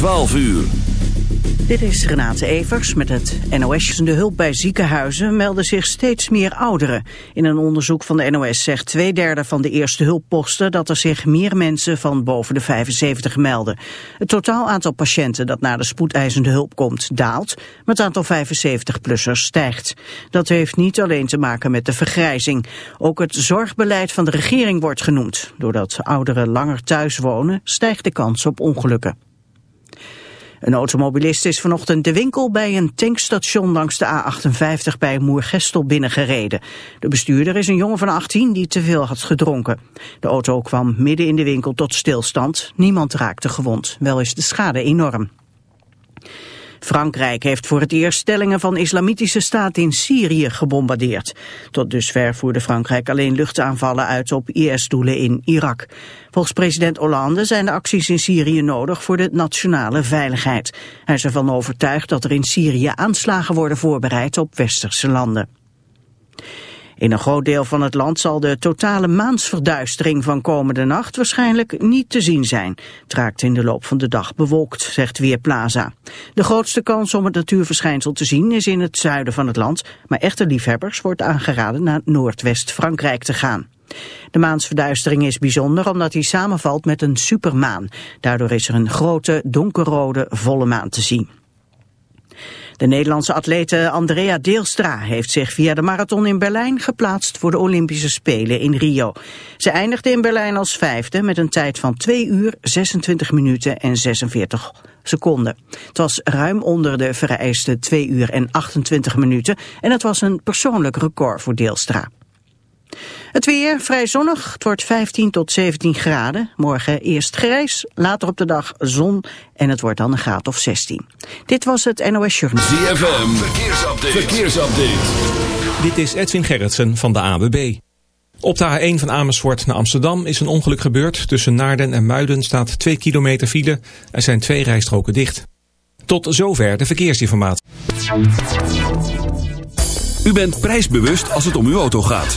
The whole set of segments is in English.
12 uur. Dit is Renate Evers met het NOS. De hulp bij ziekenhuizen melden zich steeds meer ouderen. In een onderzoek van de NOS zegt twee derde van de eerste hulpposten... dat er zich meer mensen van boven de 75 melden. Het totaal aantal patiënten dat naar de spoedeisende hulp komt daalt... maar het aantal 75-plussers stijgt. Dat heeft niet alleen te maken met de vergrijzing. Ook het zorgbeleid van de regering wordt genoemd. Doordat ouderen langer thuis wonen, stijgt de kans op ongelukken. Een automobilist is vanochtend de winkel bij een tankstation langs de A58 bij Moergestel binnengereden. De bestuurder is een jongen van 18 die te veel had gedronken. De auto kwam midden in de winkel tot stilstand. Niemand raakte gewond. Wel is de schade enorm. Frankrijk heeft voor het eerst stellingen van islamitische staat in Syrië gebombardeerd. Tot dusver voerde Frankrijk alleen luchtaanvallen uit op IS-doelen in Irak. Volgens president Hollande zijn de acties in Syrië nodig voor de nationale veiligheid. Hij is ervan overtuigd dat er in Syrië aanslagen worden voorbereid op westerse landen. In een groot deel van het land zal de totale maansverduistering van komende nacht waarschijnlijk niet te zien zijn. Het raakt in de loop van de dag bewolkt, zegt Weerplaza. De grootste kans om het natuurverschijnsel te zien is in het zuiden van het land, maar echte liefhebbers wordt aangeraden naar Noordwest-Frankrijk te gaan. De maansverduistering is bijzonder omdat hij samenvalt met een supermaan. Daardoor is er een grote donkerrode volle maan te zien. De Nederlandse atlete Andrea Deelstra heeft zich via de marathon in Berlijn geplaatst voor de Olympische Spelen in Rio. Ze eindigde in Berlijn als vijfde met een tijd van 2 uur 26 minuten en 46 seconden. Het was ruim onder de vereiste 2 uur en 28 minuten en het was een persoonlijk record voor Deelstra. Het weer vrij zonnig. Het wordt 15 tot 17 graden. Morgen eerst grijs, later op de dag zon en het wordt dan een graad of 16. Dit was het NOS Journal. ZFM, verkeersupdate. verkeersupdate. Dit is Edwin Gerritsen van de AWB. Op de A1 van Amersfoort naar Amsterdam is een ongeluk gebeurd. Tussen Naarden en Muiden staat 2 kilometer file. Er zijn twee rijstroken dicht. Tot zover de verkeersinformatie. U bent prijsbewust als het om uw auto gaat.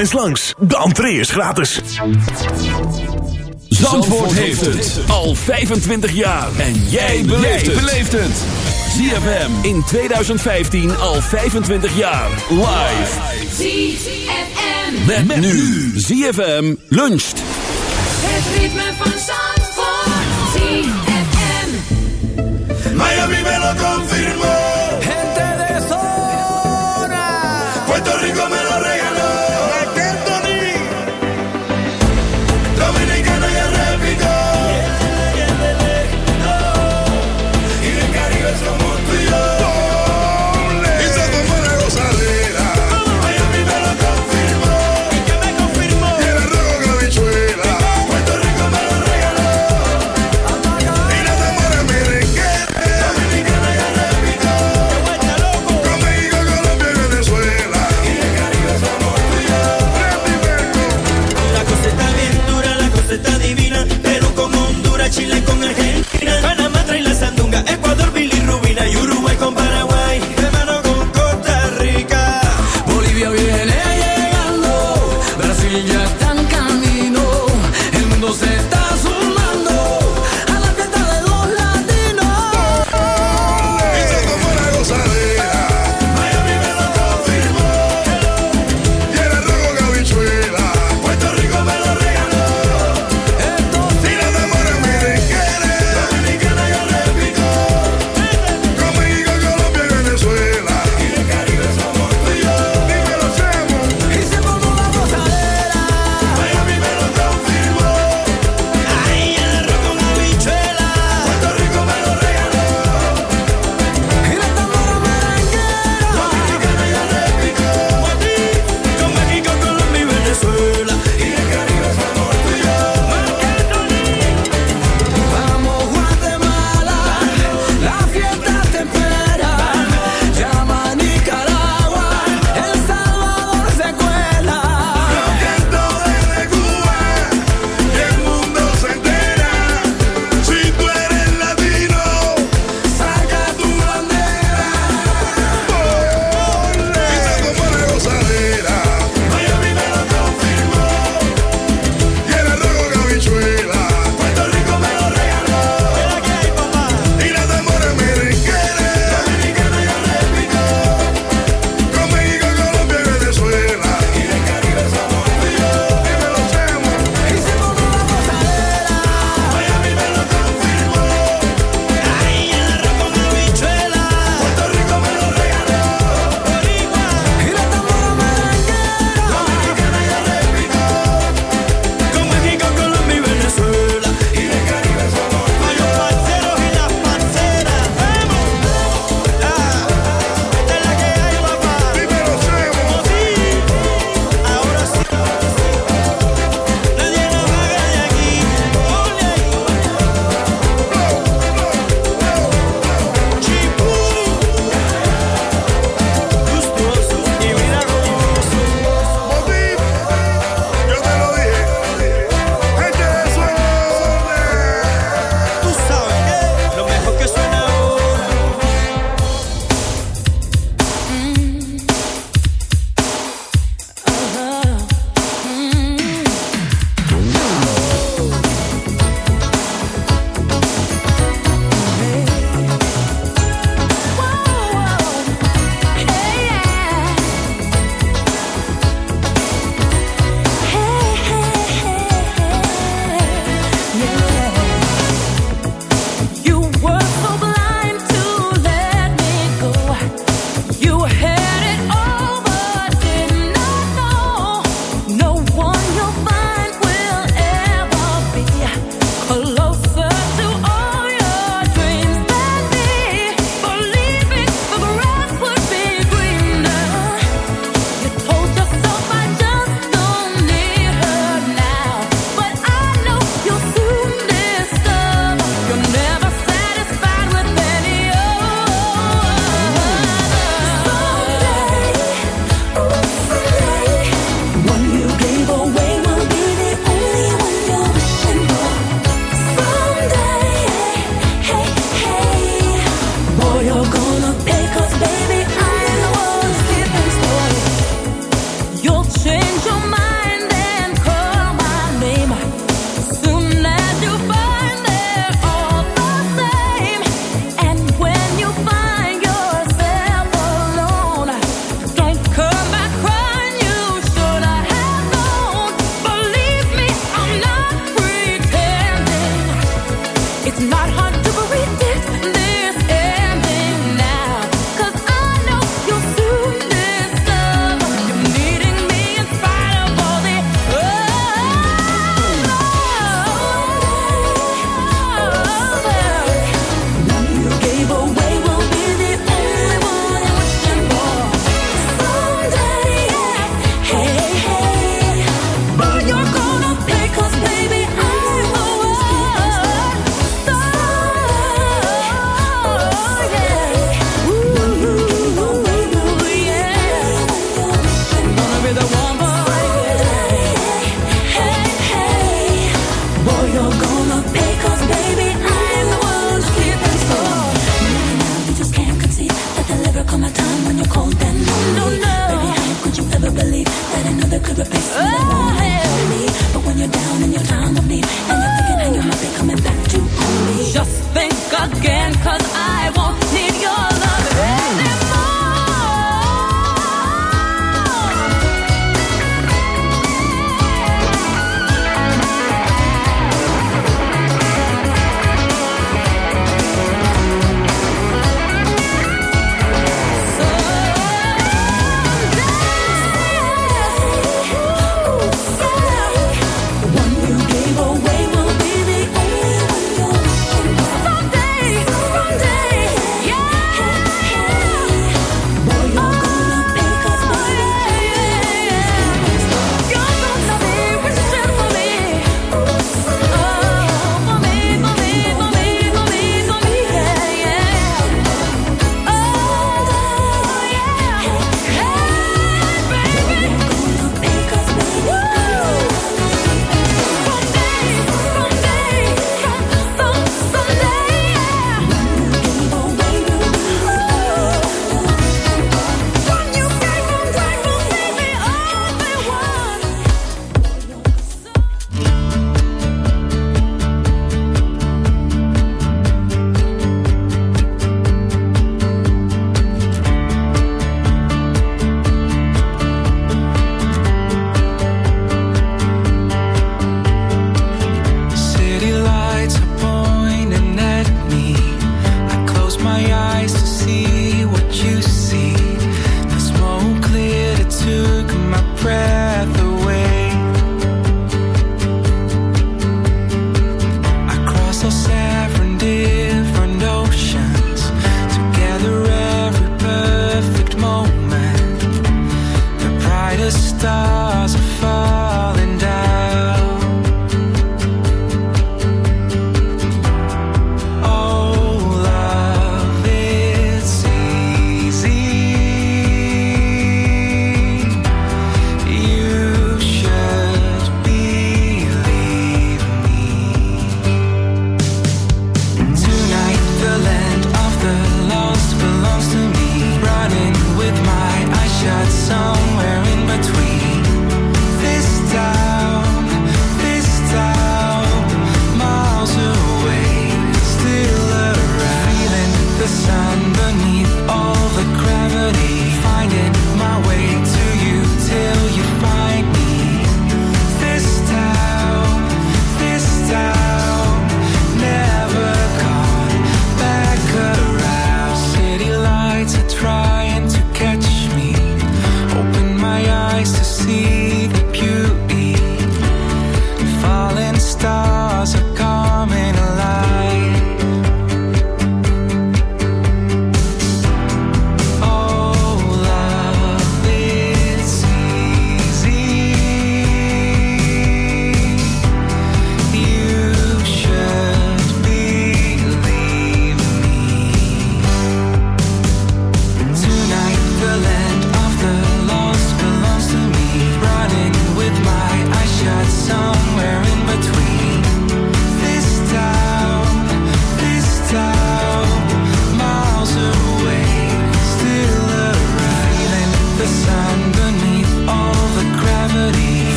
eens langs, de entree is gratis. Zandvoort heeft het al 25 jaar. En jij beleeft het. ZFM in 2015 al 25 jaar. Live. ZFM. Met, met nu. ZFM luncht. Het ritme van Zandvoort. ZFM. Miami me lo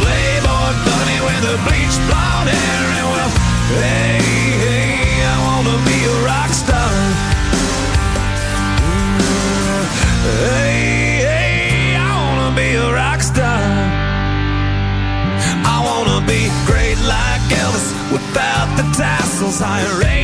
playboy bunny with a bleached blonde hair and well, hey, hey, I wanna be a rock star. Mm, hey, hey, I wanna be a rock star. I wanna be great like Elvis without the tassels. I ain't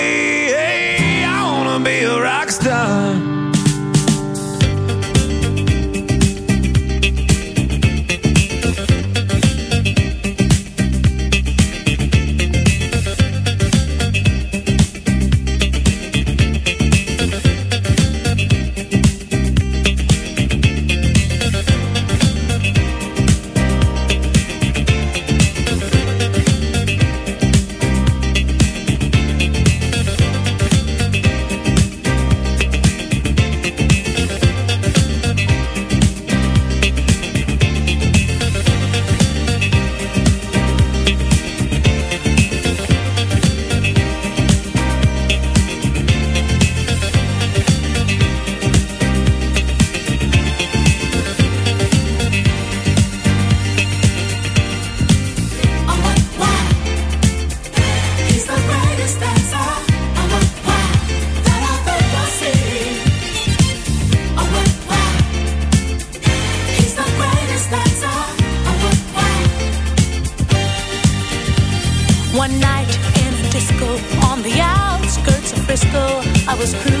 I was cruising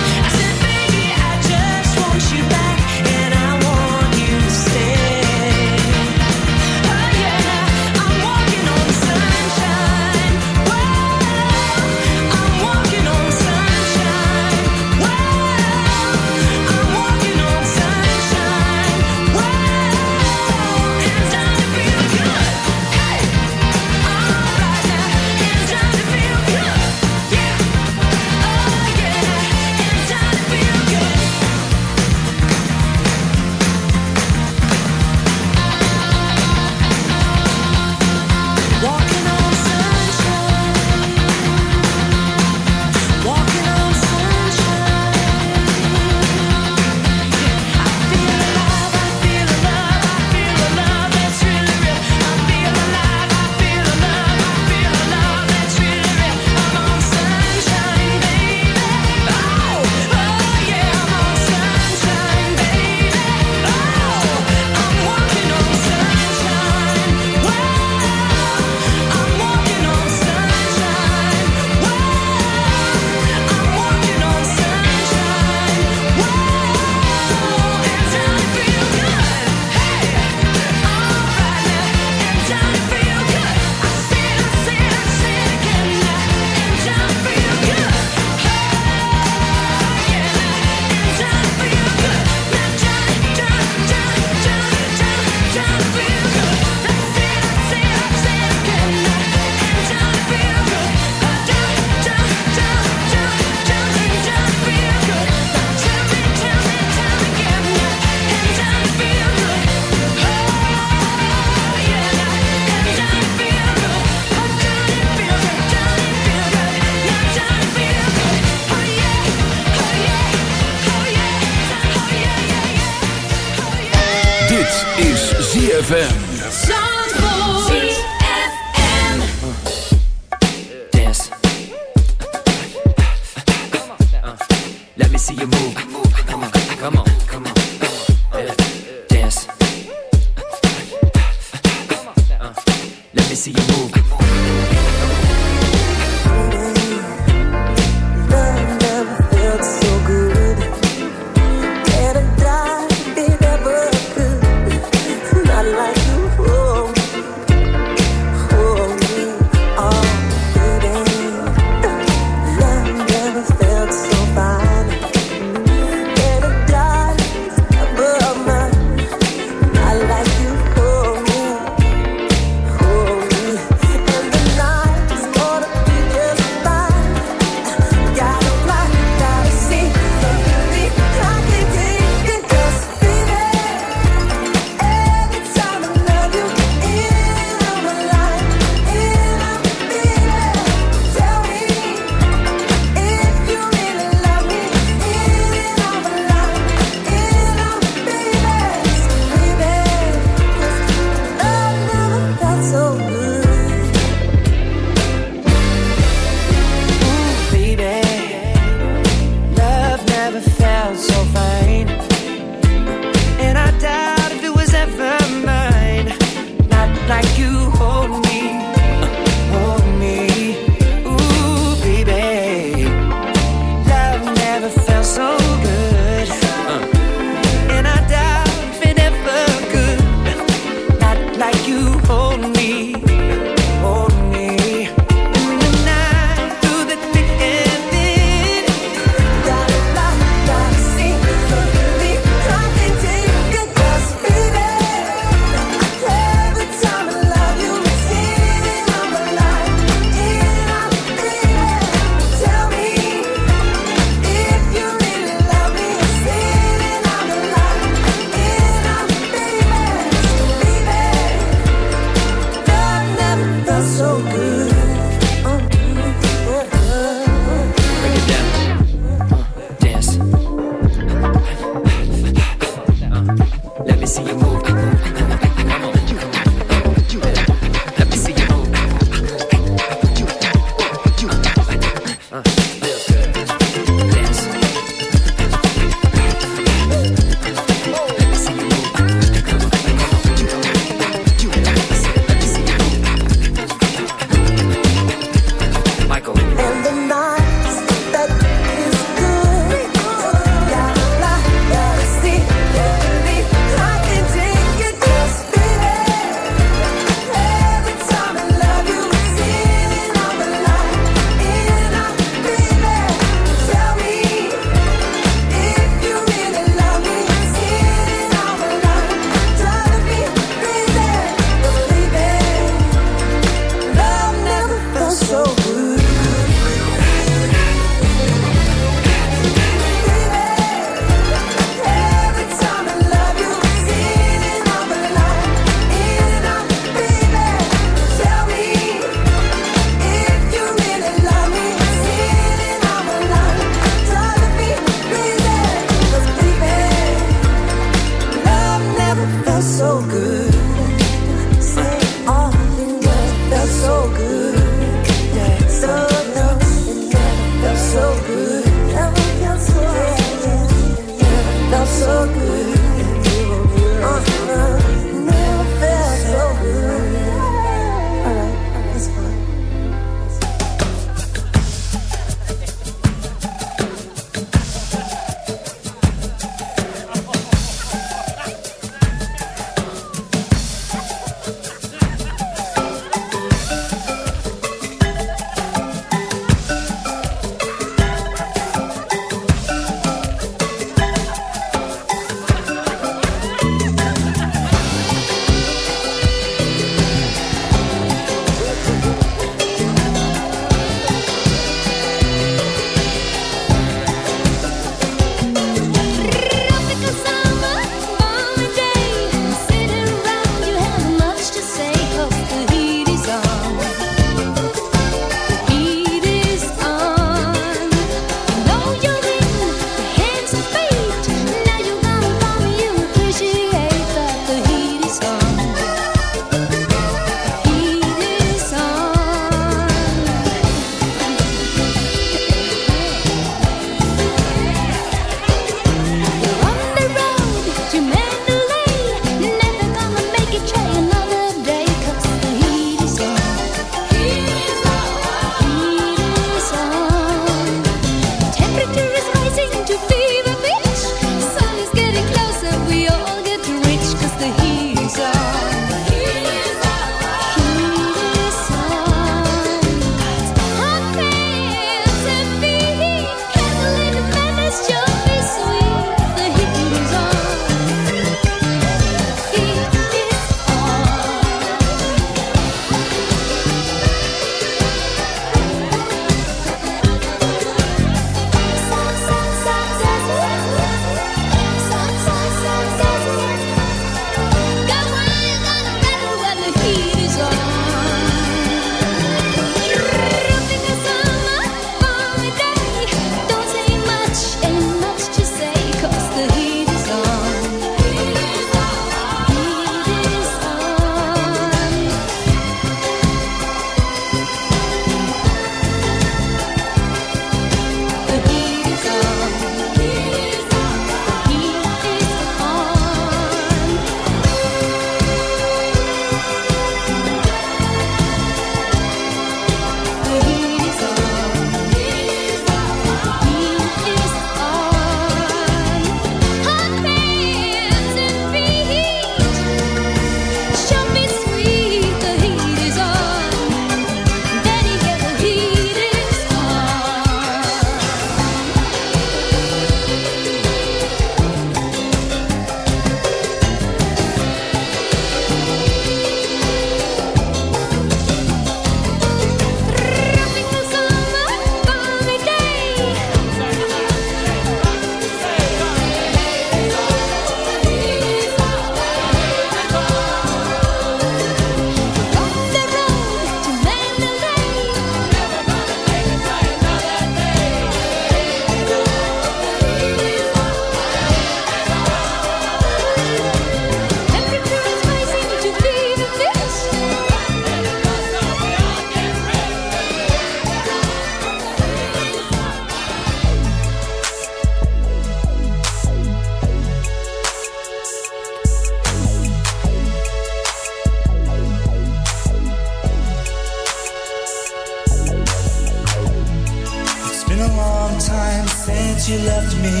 Since you left me.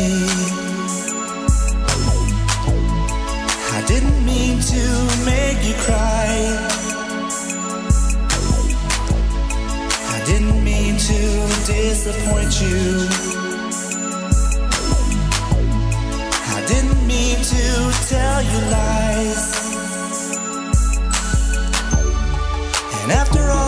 I didn't mean to make you cry. I didn't mean to disappoint you. I didn't mean to tell you lies. And after all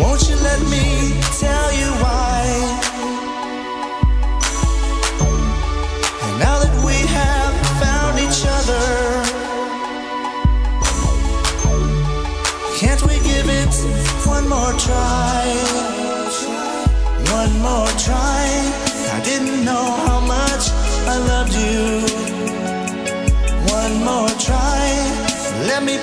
Won't you let me